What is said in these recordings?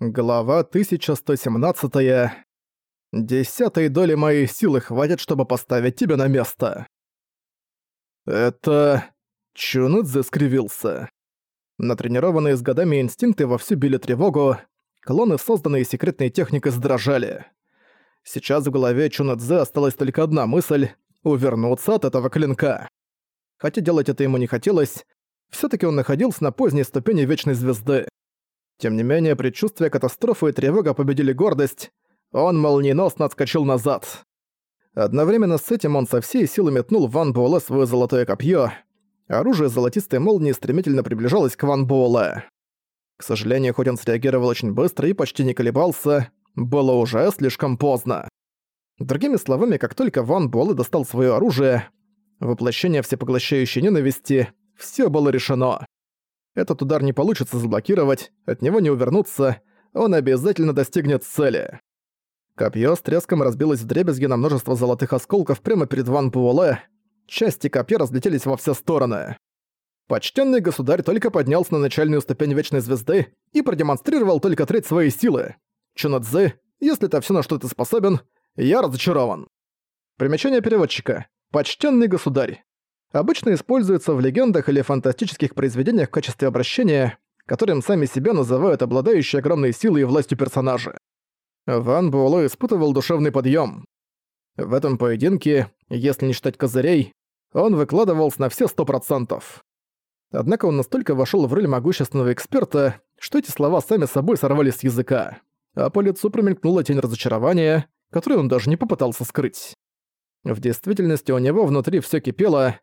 Глава 1117. Десятой доли моей силы хватит, чтобы поставить тебя на место. Это... Чунудзе скривился. Натренированные с годами инстинкты вовсю били тревогу, клоны, созданные секретной техникой, задрожали. Сейчас в голове Чунудзе осталась только одна мысль — увернуться от этого клинка. Хотя делать это ему не хотелось, все таки он находился на поздней ступени Вечной Звезды. Тем не менее, предчувствие катастрофы и тревога победили гордость. Он молниеносно отскочил назад. Одновременно с этим он со всей силы метнул в Ван Буэлэ свое золотое копье. Оружие золотистой молнии стремительно приближалось к Ван Буэлэ. К сожалению, хоть он среагировал очень быстро и почти не колебался, было уже слишком поздно. Другими словами, как только Ван Буэлэ достал свое оружие, воплощение всепоглощающей ненависти, все было решено. Этот удар не получится заблокировать, от него не увернуться, он обязательно достигнет цели. Копье с треском разбилось в дребезги на множество золотых осколков прямо перед Ван Буэлэ. Части копья разлетелись во все стороны. Почтенный государь только поднялся на начальную ступень Вечной Звезды и продемонстрировал только треть своей силы. Чунадзе, если это все на что ты способен, я разочарован. Примечание переводчика. Почтенный государь обычно используется в легендах или фантастических произведениях в качестве обращения, которым сами себя называют обладающие огромной силой и властью персонажи. Ван Буэлло испытывал душевный подъем. В этом поединке, если не считать козырей, он выкладывался на все сто процентов. Однако он настолько вошел в роль могущественного эксперта, что эти слова сами собой сорвались с языка, а по лицу промелькнула тень разочарования, которую он даже не попытался скрыть. В действительности у него внутри все кипело,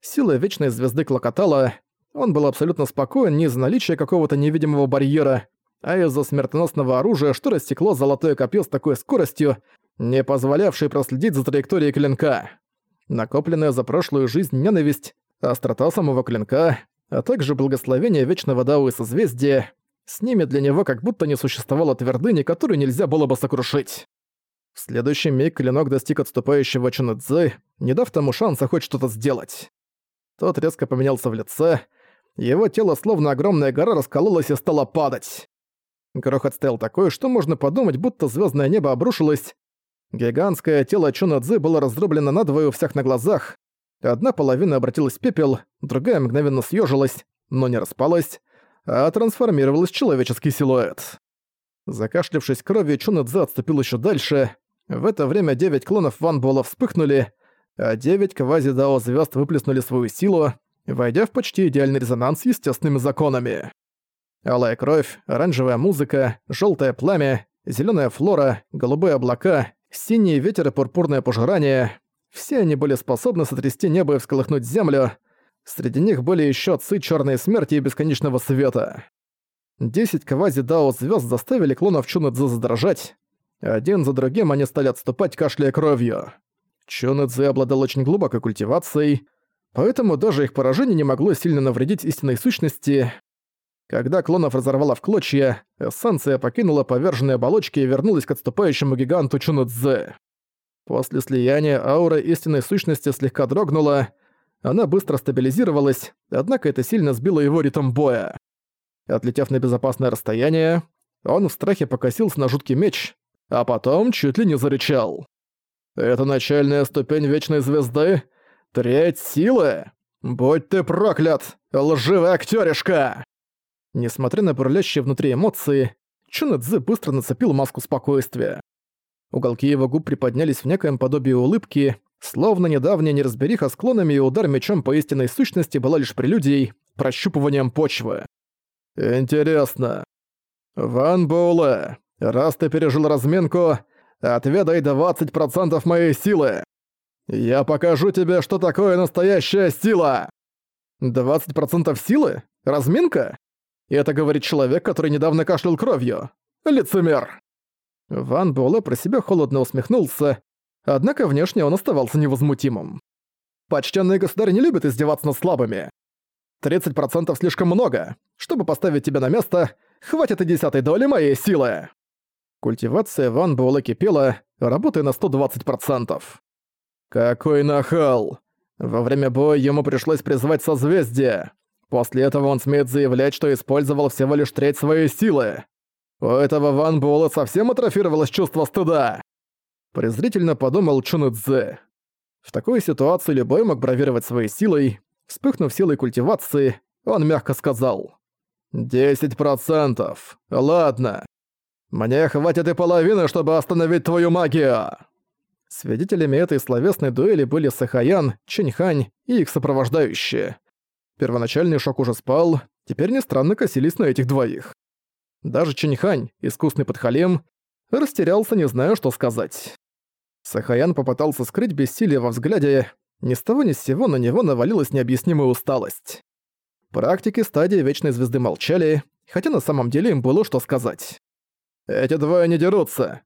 Сила Вечной Звезды клокотала, он был абсолютно спокоен не из-за наличия какого-то невидимого барьера, а из-за смертоносного оружия, что рассекло золотое копье с такой скоростью, не позволявшей проследить за траекторией клинка. Накопленная за прошлую жизнь ненависть, острота самого клинка, а также благословение Вечного Дау и Созвездия, с ними для него как будто не существовало твердыни, которую нельзя было бы сокрушить. В следующий миг клинок достиг отступающего Чунэцзы, не дав тому шанса хоть что-то сделать. Тот резко поменялся в лице. Его тело, словно огромная гора, раскололось и стало падать. Грохот стоял такой, что можно подумать, будто звездное небо обрушилось. Гигантское тело Чунадзы было раздроблено надвое у всех на глазах. Одна половина обратилась в пепел, другая мгновенно съежилась, но не распалась, а трансформировалась в человеческий силуэт. Закашлявшись кровью, Чунадзе отступил еще дальше. В это время девять клонов Ван Буэлла вспыхнули, а девять квази-дао звезд выплеснули свою силу, войдя в почти идеальный резонанс с естественными законами. Алая кровь, оранжевая музыка, желтое пламя, зеленая флора, голубые облака, синий ветер и пурпурное пожирание — все они были способны сотрясти небо и всколыхнуть землю. Среди них были еще отцы черной смерти и бесконечного света. Десять квази-дао звезд заставили клонов Чунэцзы задрожать. Один за другим они стали отступать, кашляя кровью. Чонэцзы обладал очень глубокой культивацией, поэтому даже их поражение не могло сильно навредить истинной сущности. Когда клонов разорвало в клочья, эссенция покинула поверженные оболочки и вернулась к отступающему гиганту Чунэцзы. После слияния аура истинной сущности слегка дрогнула, она быстро стабилизировалась, однако это сильно сбило его ритм боя. Отлетев на безопасное расстояние, он в страхе покосился на жуткий меч, а потом чуть ли не зарычал. Это начальная ступень Вечной Звезды? Треть силы? Будь ты проклят, лживый актёришка!» Несмотря на бурлящие внутри эмоции, Чун Цзы быстро нацепил маску спокойствия. Уголки его губ приподнялись в некоем подобии улыбки, словно недавняя неразбериха с клонами и удар мечом по истинной сущности была лишь прелюдией, прощупыванием почвы. «Интересно. Ван Боуле, раз ты пережил разминку, Отведай 20% моей силы. Я покажу тебе, что такое настоящая сила. 20% силы? Разминка? И это говорит человек, который недавно кашлял кровью. Лицемер. Ван Буэлэ про себя холодно усмехнулся, однако внешне он оставался невозмутимым. Почтенный государь не любит издеваться над слабыми. 30% слишком много. Чтобы поставить тебя на место, хватит и десятой доли моей силы. Культивация Ван Буэлэ кипела, работая на 120%. Какой нахал! Во время боя ему пришлось призвать созвездие. После этого он смеет заявлять, что использовал всего лишь треть своей силы. У этого Ван Буэлла совсем атрофировалось чувство стыда!» Презрительно подумал Чун Цзэ. В такой ситуации любой мог бравировать своей силой. Вспыхнув силой культивации, он мягко сказал. «Десять процентов. Ладно. Мне хватит и половины, чтобы остановить твою магию!» Свидетелями этой словесной дуэли были Сахаян, Чэньхань и их сопровождающие. Первоначальный шок уже спал, теперь не странно косились на этих двоих. Даже Чэньхань, искусный подхалим, растерялся, не зная, что сказать. Сахаян попытался скрыть бессилие во взгляде, ни с того ни с сего на него навалилась необъяснимая усталость. Практики стадии Вечной Звезды молчали, хотя на самом деле им было что сказать. «Эти двое не дерутся.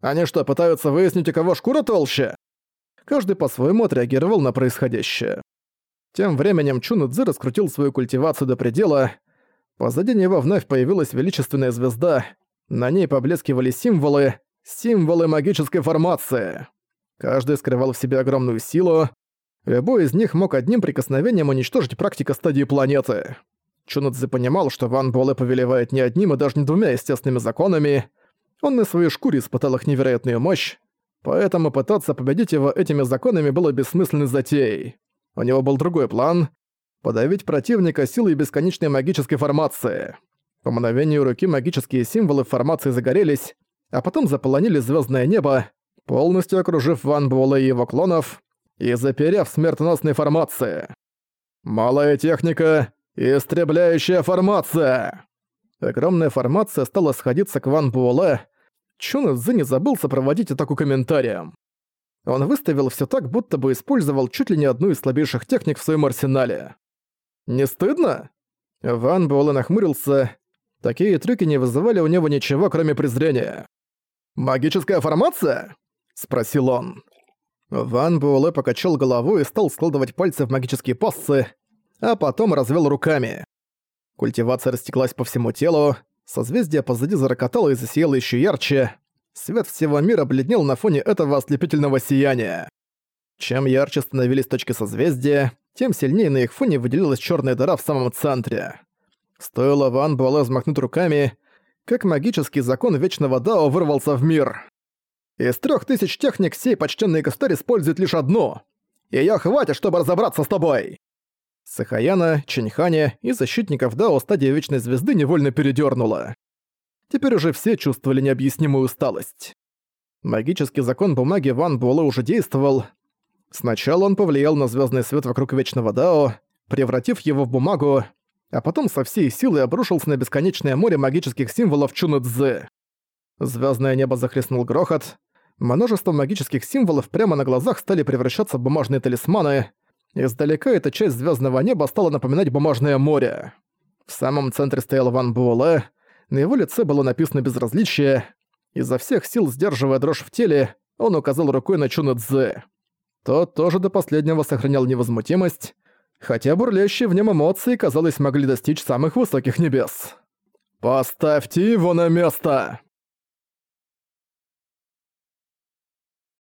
Они что, пытаются выяснить, у кого шкура толще?» Каждый по-своему отреагировал на происходящее. Тем временем Чун Цзы раскрутил свою культивацию до предела. Позади него вновь появилась величественная звезда. На ней поблескивали символы, символы магической формации. Каждый скрывал в себе огромную силу, Любой из них мог одним прикосновением уничтожить практика стадии планеты. Чунадзе понимал, что Ван Буэлэ повелевает не одним и даже не двумя естественными законами. Он на своей шкуре испытал их невероятную мощь, поэтому пытаться победить его этими законами было бессмысленной затеей. У него был другой план — подавить противника силой бесконечной магической формации. По мгновению руки магические символы формации загорелись, а потом заполонили звездное небо, полностью окружив Ван Буэлэ и его клонов, и заперев смертоносной формации. Малая техника — истребляющая формация! Огромная формация стала сходиться к Ван Буэлэ. Чун Цзы не забыл сопроводить атаку комментарием. Он выставил все так, будто бы использовал чуть ли не одну из слабейших техник в своем арсенале. «Не стыдно?» Ван Буэлэ нахмурился. Такие трюки не вызывали у него ничего, кроме презрения. «Магическая формация?» — спросил он. Ван Буэлэ покачал головой и стал складывать пальцы в магические пассы, а потом развел руками. Культивация растеклась по всему телу, созвездие позади зарокотало и засияло еще ярче. Свет всего мира бледнел на фоне этого ослепительного сияния. Чем ярче становились точки созвездия, тем сильнее на их фоне выделилась черная дыра в самом центре. Стоило Ван Буэлэ взмахнуть руками, как магический закон Вечного Дао вырвался в мир. Из трех тысяч техник сей почтенный государь использует лишь одну. Её хватит, чтобы разобраться с тобой!» Сахаяна, Чиньханя и защитников Дао стадии Вечной Звезды невольно передёрнула. Теперь уже все чувствовали необъяснимую усталость. Магический закон бумаги Ван Буэлэ уже действовал. Сначала он повлиял на звездный свет вокруг Вечного Дао, превратив его в бумагу, а потом со всей силы обрушился на бесконечное море магических символов Чунэцзы. Звездное небо захлестнул грохот. Множество магических символов прямо на глазах стали превращаться в бумажные талисманы. Издалека эта часть звездного неба стала напоминать бумажное море. В самом центре стоял Ван Буэлэ. На его лице было написано безразличие. Изо всех сил сдерживая дрожь в теле, он указал рукой на Чуна Цзэ. Тот тоже до последнего сохранял невозмутимость, хотя бурлящие в нем эмоции, казалось, могли достичь самых высоких небес. «Поставьте его на место!»